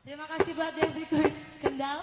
Terima kasih buat Devi Kendal.